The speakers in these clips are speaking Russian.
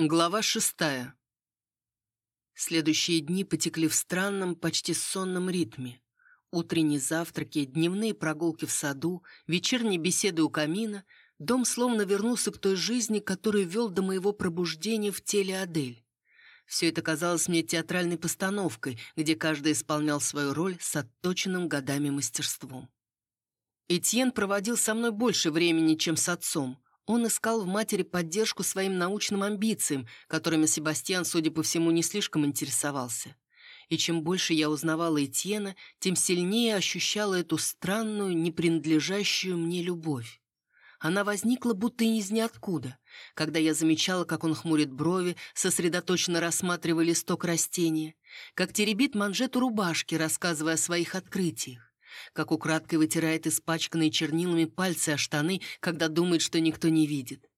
Глава шестая. Следующие дни потекли в странном, почти сонном ритме. Утренние завтраки, дневные прогулки в саду, вечерние беседы у камина. Дом словно вернулся к той жизни, которую вел до моего пробуждения в теле Адель. Все это казалось мне театральной постановкой, где каждый исполнял свою роль с отточенным годами мастерством. Этьен проводил со мной больше времени, чем с отцом – он искал в матери поддержку своим научным амбициям, которыми Себастьян, судя по всему, не слишком интересовался. И чем больше я узнавала Этьена, тем сильнее ощущала эту странную, не принадлежащую мне любовь. Она возникла будто из ниоткуда, когда я замечала, как он хмурит брови, сосредоточенно рассматривая листок растения, как теребит манжету рубашки, рассказывая о своих открытиях как украдкой вытирает испачканные чернилами пальцы о штаны, когда думает, что никто не видит.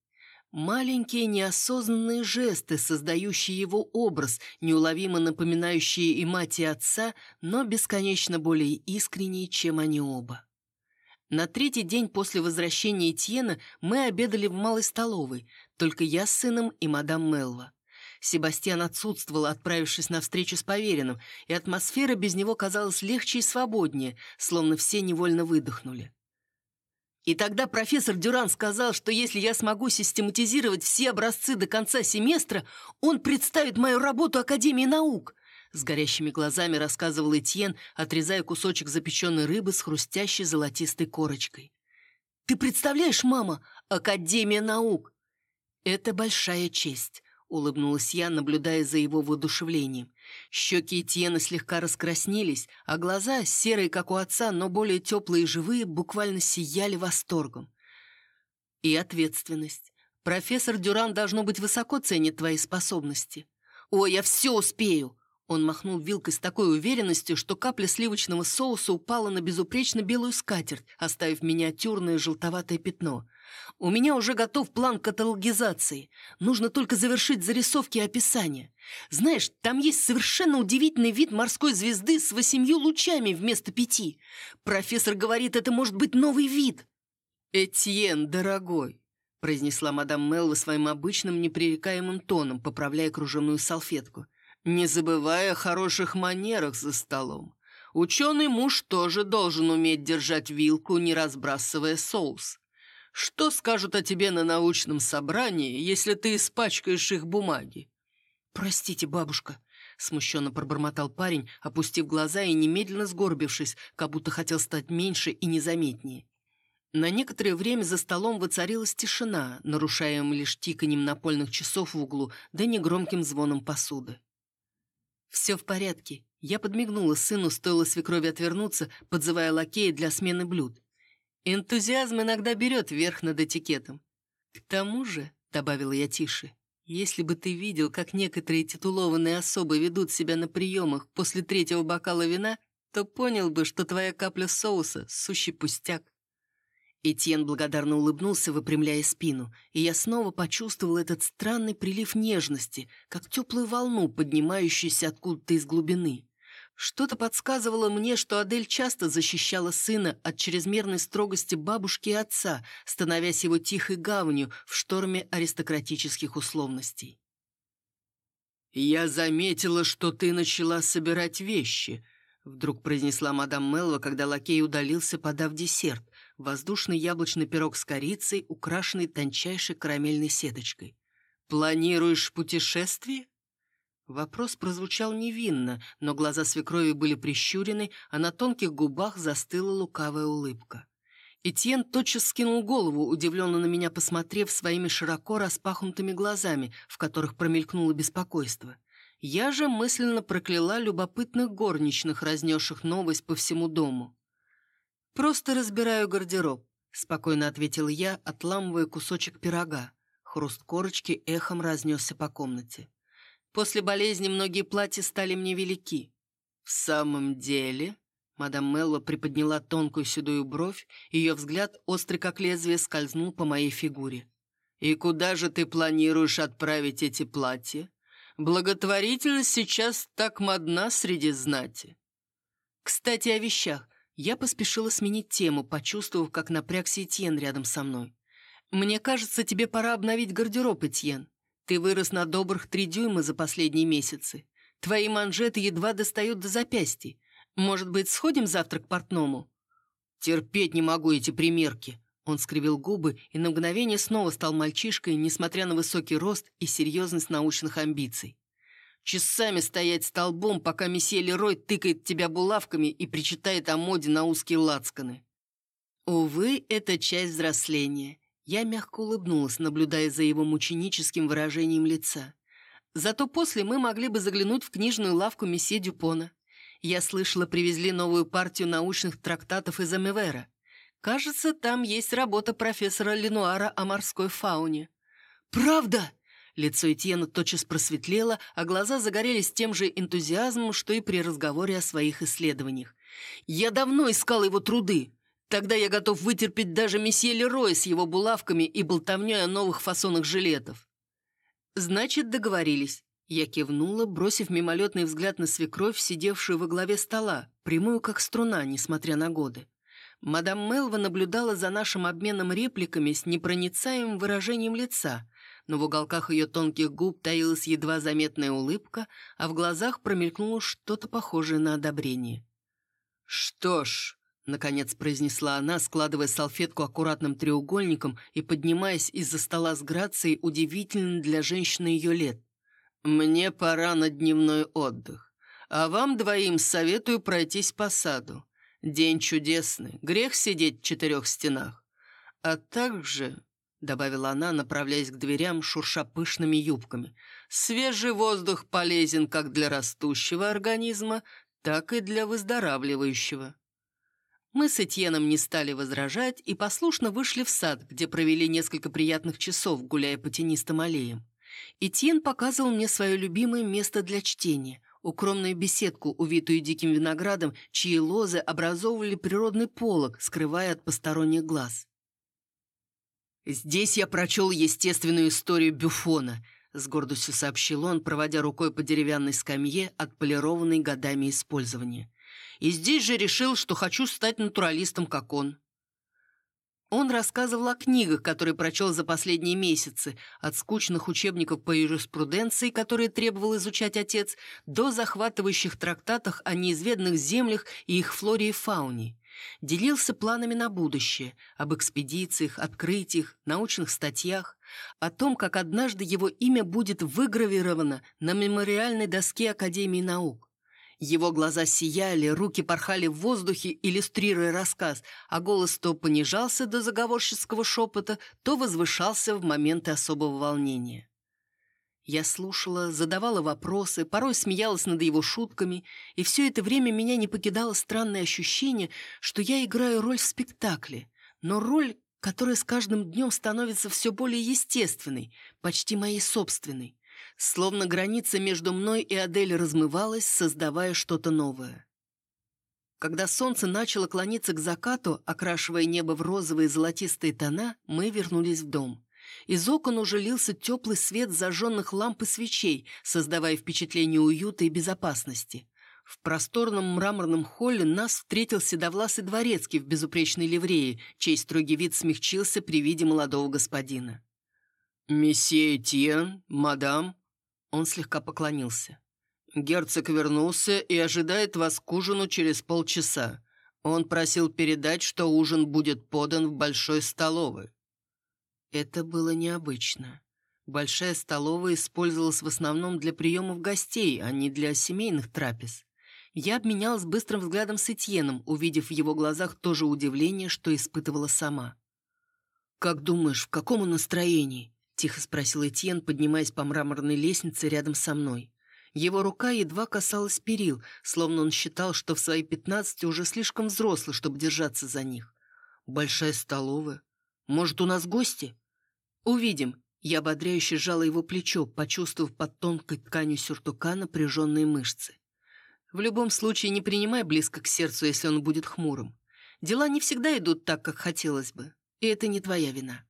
Маленькие неосознанные жесты, создающие его образ, неуловимо напоминающие и мать, и отца, но бесконечно более искренние, чем они оба. На третий день после возвращения Этьена мы обедали в малой столовой, только я с сыном и мадам Мелва. Себастьян отсутствовал, отправившись на встречу с поверенным, и атмосфера без него казалась легче и свободнее, словно все невольно выдохнули. И тогда профессор Дюран сказал, что если я смогу систематизировать все образцы до конца семестра, он представит мою работу Академии наук. С горящими глазами рассказывал Этьен, отрезая кусочек запеченной рыбы с хрустящей золотистой корочкой. «Ты представляешь, мама, Академия наук!» «Это большая честь улыбнулась я, наблюдая за его воодушевлением. Щеки Этьена слегка раскраснелись, а глаза, серые, как у отца, но более теплые и живые, буквально сияли восторгом. И ответственность. Профессор Дюран, должно быть, высоко ценит твои способности. «Ой, я все успею!» Он махнул вилкой с такой уверенностью, что капля сливочного соуса упала на безупречно белую скатерть, оставив миниатюрное желтоватое пятно. У меня уже готов план каталогизации. Нужно только завершить зарисовки и описание. Знаешь, там есть совершенно удивительный вид морской звезды с восемью лучами вместо пяти. Профессор говорит, это может быть новый вид. «Этьен, дорогой», — произнесла мадам Мелва своим обычным непререкаемым тоном, поправляя кружевную салфетку, «не забывая о хороших манерах за столом. Ученый муж тоже должен уметь держать вилку, не разбрасывая соус. Что скажут о тебе на научном собрании, если ты испачкаешь их бумаги?» «Простите, бабушка», — смущенно пробормотал парень, опустив глаза и немедленно сгорбившись, как будто хотел стать меньше и незаметнее. На некоторое время за столом воцарилась тишина, нарушаемая лишь тиканьем напольных часов в углу да негромким звоном посуды. «Все в порядке». Я подмигнула сыну, стоило свекрови отвернуться, подзывая лакея для смены блюд. Энтузиазм иногда берет верх над этикетом. К тому же, — добавила я тише, — если бы ты видел, как некоторые титулованные особы ведут себя на приемах после третьего бокала вина, то понял бы, что твоя капля соуса — сущий пустяк. Этьен благодарно улыбнулся, выпрямляя спину, и я снова почувствовал этот странный прилив нежности, как теплую волну, поднимающуюся откуда-то из глубины. Что-то подсказывало мне, что Адель часто защищала сына от чрезмерной строгости бабушки и отца, становясь его тихой гаванью в шторме аристократических условностей. «Я заметила, что ты начала собирать вещи», — вдруг произнесла мадам Мелва, когда лакей удалился, подав десерт, воздушный яблочный пирог с корицей, украшенный тончайшей карамельной сеточкой. «Планируешь путешествие?» Вопрос прозвучал невинно, но глаза свекрови были прищурены, а на тонких губах застыла лукавая улыбка. Этьен тотчас скинул голову, удивленно на меня посмотрев своими широко распахнутыми глазами, в которых промелькнуло беспокойство. Я же мысленно прокляла любопытных горничных, разнесших новость по всему дому. «Просто разбираю гардероб», — спокойно ответила я, отламывая кусочек пирога. Хруст корочки эхом разнесся по комнате. После болезни многие платья стали мне велики. В самом деле... Мадам Мелла приподняла тонкую седую бровь, ее взгляд, острый как лезвие, скользнул по моей фигуре. «И куда же ты планируешь отправить эти платья? Благотворительность сейчас так модна среди знати». «Кстати, о вещах. Я поспешила сменить тему, почувствовав, как напрягся Этьен рядом со мной. «Мне кажется, тебе пора обновить гардероб, Этьен. Ты вырос на добрых три дюйма за последние месяцы. Твои манжеты едва достают до запястья. Может быть, сходим завтра к портному?» «Терпеть не могу эти примерки», он скривил губы и на мгновение снова стал мальчишкой, несмотря на высокий рост и серьезность научных амбиций. «Часами стоять столбом, пока месье Лерой тыкает тебя булавками и причитает о моде на узкие лацканы». Увы, это часть взросления. Я мягко улыбнулась, наблюдая за его мученическим выражением лица. Зато после мы могли бы заглянуть в книжную лавку месье Дюпона. Я слышала, привезли новую партию научных трактатов из Амевера. Кажется, там есть работа профессора Ленуара о морской фауне. «Правда?» Лицо Этьена тотчас просветлело, а глаза загорелись тем же энтузиазмом, что и при разговоре о своих исследованиях. «Я давно искал его труды. Тогда я готов вытерпеть даже месье Лерой с его булавками и болтовней о новых фасонах жилетов». «Значит, договорились». Я кивнула, бросив мимолетный взгляд на свекровь, сидевшую во главе стола, прямую как струна, несмотря на годы. Мадам Мелва наблюдала за нашим обменом репликами с непроницаемым выражением лица, но в уголках ее тонких губ таилась едва заметная улыбка, а в глазах промелькнуло что-то похожее на одобрение. «Что ж», — наконец произнесла она, складывая салфетку аккуратным треугольником и поднимаясь из-за стола с грацией, удивительной для женщины ее лет, «мне пора на дневной отдых, а вам двоим советую пройтись по саду. День чудесный, грех сидеть в четырех стенах. А также, — добавила она, направляясь к дверям, шурша пышными юбками, — свежий воздух полезен как для растущего организма, так и для выздоравливающего. Мы с Этьеном не стали возражать и послушно вышли в сад, где провели несколько приятных часов, гуляя по тенистым аллеям. Этьен показывал мне свое любимое место для чтения — укромную беседку, увитую диким виноградом, чьи лозы образовывали природный полог, скрывая от посторонних глаз. «Здесь я прочел естественную историю Бюфона», — с гордостью сообщил он, проводя рукой по деревянной скамье, отполированной годами использования. «И здесь же решил, что хочу стать натуралистом, как он». Он рассказывал о книгах, которые прочел за последние месяцы, от скучных учебников по юриспруденции, которые требовал изучать отец, до захватывающих трактатов о неизведанных землях и их флоре и фауне. Делился планами на будущее, об экспедициях, открытиях, научных статьях, о том, как однажды его имя будет выгравировано на мемориальной доске Академии наук. Его глаза сияли, руки порхали в воздухе, иллюстрируя рассказ, а голос то понижался до заговорческого шепота, то возвышался в моменты особого волнения. Я слушала, задавала вопросы, порой смеялась над его шутками, и все это время меня не покидало странное ощущение, что я играю роль в спектакле, но роль, которая с каждым днем становится все более естественной, почти моей собственной. Словно граница между мной и Адель размывалась, создавая что-то новое. Когда солнце начало клониться к закату, окрашивая небо в розовые золотистые тона, мы вернулись в дом. Из окон уже лился теплый свет зажженных ламп и свечей, создавая впечатление уюта и безопасности. В просторном мраморном холле нас встретил седовласый дворецкий в безупречной ливрее, чей строгий вид смягчился при виде молодого господина. «Месье Этьен, мадам», он слегка поклонился. «Герцог вернулся и ожидает вас к ужину через полчаса. Он просил передать, что ужин будет подан в большой столовой». Это было необычно. Большая столовая использовалась в основном для приемов гостей, а не для семейных трапез. Я обменялась быстрым взглядом с Этьеном, увидев в его глазах то же удивление, что испытывала сама. «Как думаешь, в каком он настроении?» Тихо спросил Этьен, поднимаясь по мраморной лестнице рядом со мной. Его рука едва касалась перил, словно он считал, что в свои пятнадцати уже слишком взрослый, чтобы держаться за них. «Большая столовая. Может, у нас гости?» «Увидим». Я ободряюще сжала его плечо, почувствовав под тонкой тканью сюртука напряженные мышцы. В любом случае, не принимай близко к сердцу, если он будет хмурым. Дела не всегда идут так, как хотелось бы, и это не твоя вина.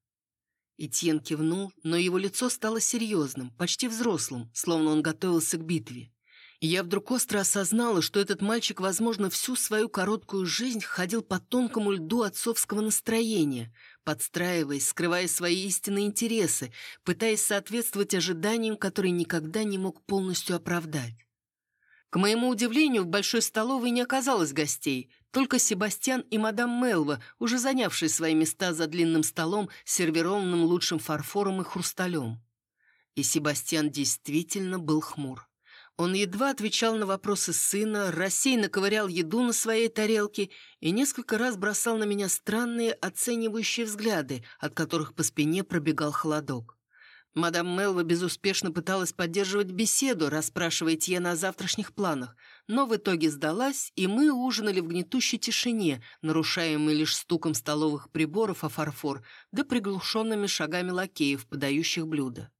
Этьен кивнул, но его лицо стало серьезным, почти взрослым, словно он готовился к битве. И я вдруг остро осознала, что этот мальчик, возможно, всю свою короткую жизнь ходил по тонкому льду отцовского настроения, подстраиваясь, скрывая свои истинные интересы, пытаясь соответствовать ожиданиям, которые никогда не мог полностью оправдать. К моему удивлению, в большой столовой не оказалось гостей, только Себастьян и мадам Мелва, уже занявшие свои места за длинным столом, сервированным лучшим фарфором и хрусталем. И Себастьян действительно был хмур. Он едва отвечал на вопросы сына, рассеянно ковырял еду на своей тарелке и несколько раз бросал на меня странные оценивающие взгляды, от которых по спине пробегал холодок. Мадам Мелва безуспешно пыталась поддерживать беседу, расспрашивая Тьена о завтрашних планах, но в итоге сдалась, и мы ужинали в гнетущей тишине, нарушаемой лишь стуком столовых приборов о фарфор да приглушенными шагами лакеев, подающих блюда.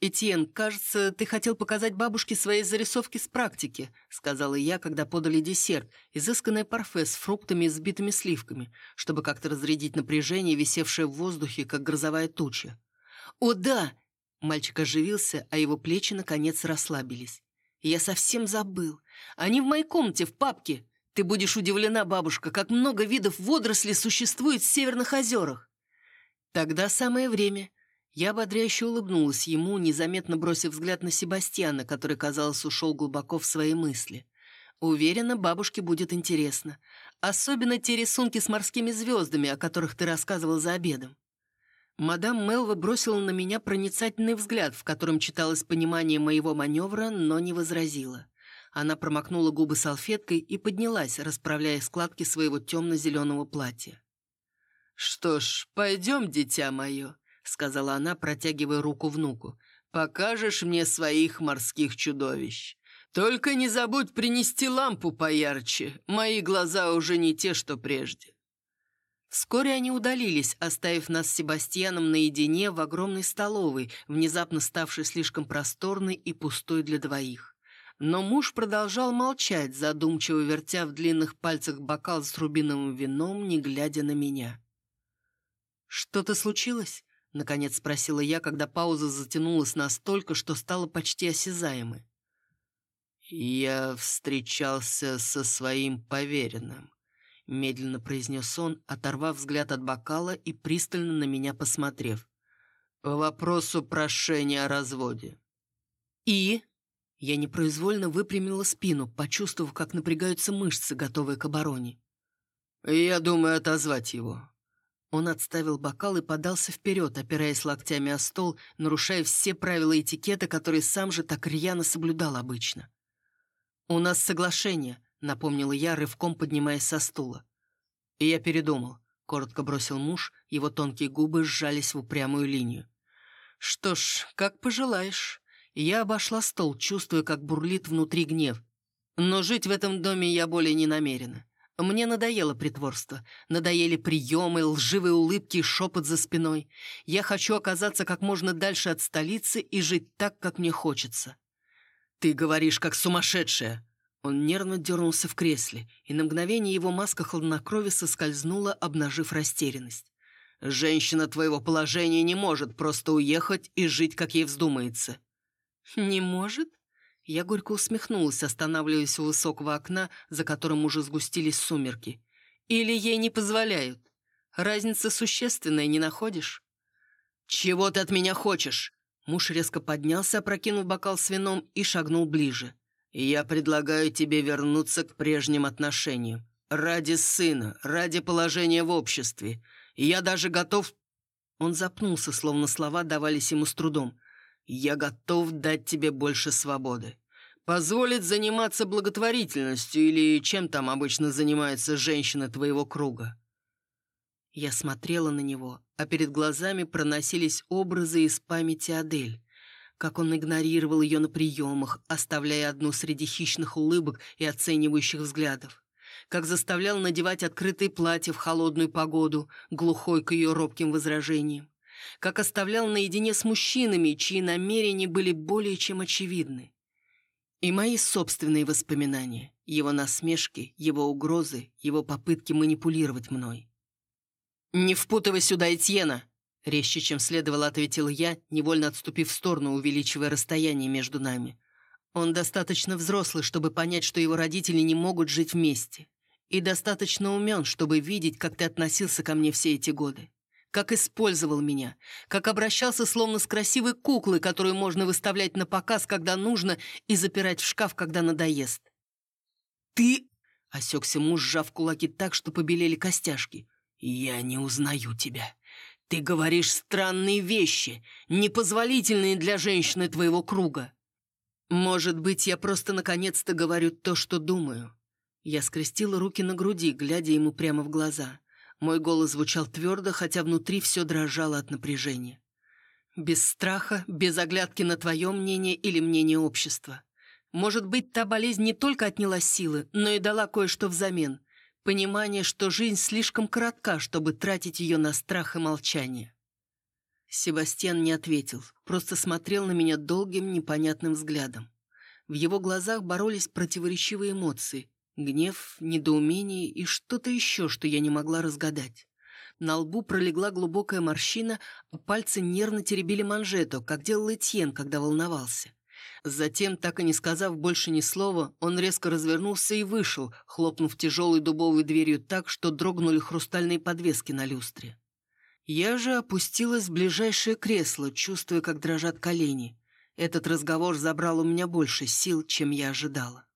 «Этьен, кажется, ты хотел показать бабушке свои зарисовки с практики», сказала я, когда подали десерт, изысканное парфе с фруктами и сбитыми сливками, чтобы как-то разрядить напряжение, висевшее в воздухе, как грозовая туча. «О, да!» Мальчик оживился, а его плечи, наконец, расслабились. «Я совсем забыл. Они в моей комнате, в папке. Ты будешь удивлена, бабушка, как много видов водорослей существует в Северных озерах». «Тогда самое время». Я ободряюще улыбнулась ему, незаметно бросив взгляд на Себастьяна, который, казалось, ушел глубоко в свои мысли. Уверена, бабушке будет интересно. Особенно те рисунки с морскими звездами, о которых ты рассказывал за обедом. Мадам Мелва бросила на меня проницательный взгляд, в котором читалось понимание моего маневра, но не возразила. Она промокнула губы салфеткой и поднялась, расправляя складки своего темно-зеленого платья. «Что ж, пойдем, дитя мое», — сказала она, протягивая руку внуку. «Покажешь мне своих морских чудовищ. Только не забудь принести лампу поярче. Мои глаза уже не те, что прежде». Вскоре они удалились, оставив нас с Себастьяном наедине в огромной столовой, внезапно ставшей слишком просторной и пустой для двоих. Но муж продолжал молчать, задумчиво вертя в длинных пальцах бокал с рубиновым вином, не глядя на меня. «Что-то случилось?» — наконец спросила я, когда пауза затянулась настолько, что стала почти осязаемой. «Я встречался со своим поверенным», — медленно произнес он, оторвав взгляд от бокала и пристально на меня посмотрев. «По вопросу прошения о разводе». «И?» Я непроизвольно выпрямила спину, почувствовав, как напрягаются мышцы, готовые к обороне. «Я думаю отозвать его». Он отставил бокал и подался вперед, опираясь локтями о стол, нарушая все правила этикета, которые сам же так рьяно соблюдал обычно. «У нас соглашение», — напомнила я, рывком поднимаясь со стула. «И я передумал», — коротко бросил муж, его тонкие губы сжались в упрямую линию. «Что ж, как пожелаешь». Я обошла стол, чувствуя, как бурлит внутри гнев. Но жить в этом доме я более не намерена. Мне надоело притворство, надоели приемы, лживые улыбки и шепот за спиной. Я хочу оказаться как можно дальше от столицы и жить так, как мне хочется. «Ты говоришь, как сумасшедшая!» Он нервно дернулся в кресле, и на мгновение его маска хладнокрови соскользнула, обнажив растерянность. «Женщина твоего положения не может просто уехать и жить, как ей вздумается». «Не может?» Я горько усмехнулась, останавливаясь у высокого окна, за которым уже сгустились сумерки. «Или ей не позволяют? Разница существенная, не находишь?» «Чего ты от меня хочешь?» Муж резко поднялся, опрокинув бокал с вином и шагнул ближе. «Я предлагаю тебе вернуться к прежним отношениям. Ради сына, ради положения в обществе. Я даже готов...» Он запнулся, словно слова давались ему с трудом. «Я готов дать тебе больше свободы. Позволить заниматься благотворительностью или чем там обычно занимается женщина твоего круга». Я смотрела на него, а перед глазами проносились образы из памяти Адель как он игнорировал ее на приемах, оставляя одну среди хищных улыбок и оценивающих взглядов. Как заставлял надевать открытые платья в холодную погоду, глухой к ее робким возражениям. Как оставлял наедине с мужчинами, чьи намерения были более чем очевидны. И мои собственные воспоминания, его насмешки, его угрозы, его попытки манипулировать мной. «Не впутывай сюда Этьена!» Резче, чем следовало, ответил я, невольно отступив в сторону, увеличивая расстояние между нами. Он достаточно взрослый, чтобы понять, что его родители не могут жить вместе. И достаточно умен, чтобы видеть, как ты относился ко мне все эти годы. Как использовал меня. Как обращался словно с красивой куклой, которую можно выставлять на показ, когда нужно, и запирать в шкаф, когда надоест. «Ты...» — осекся муж, сжав кулаки так, что побелели костяшки. «Я не узнаю тебя. Ты говоришь странные вещи, непозволительные для женщины твоего круга. Может быть, я просто наконец-то говорю то, что думаю. Я скрестила руки на груди, глядя ему прямо в глаза. Мой голос звучал твердо, хотя внутри все дрожало от напряжения. Без страха, без оглядки на твое мнение или мнение общества. Может быть, та болезнь не только отняла силы, но и дала кое-что взамен. Понимание, что жизнь слишком коротка, чтобы тратить ее на страх и молчание. Себастьян не ответил, просто смотрел на меня долгим, непонятным взглядом. В его глазах боролись противоречивые эмоции. Гнев, недоумение и что-то еще, что я не могла разгадать. На лбу пролегла глубокая морщина, а пальцы нервно теребили манжету, как делал Этьен, когда волновался. Затем, так и не сказав больше ни слова, он резко развернулся и вышел, хлопнув тяжелой дубовой дверью так, что дрогнули хрустальные подвески на люстре. Я же опустилась в ближайшее кресло, чувствуя, как дрожат колени. Этот разговор забрал у меня больше сил, чем я ожидала.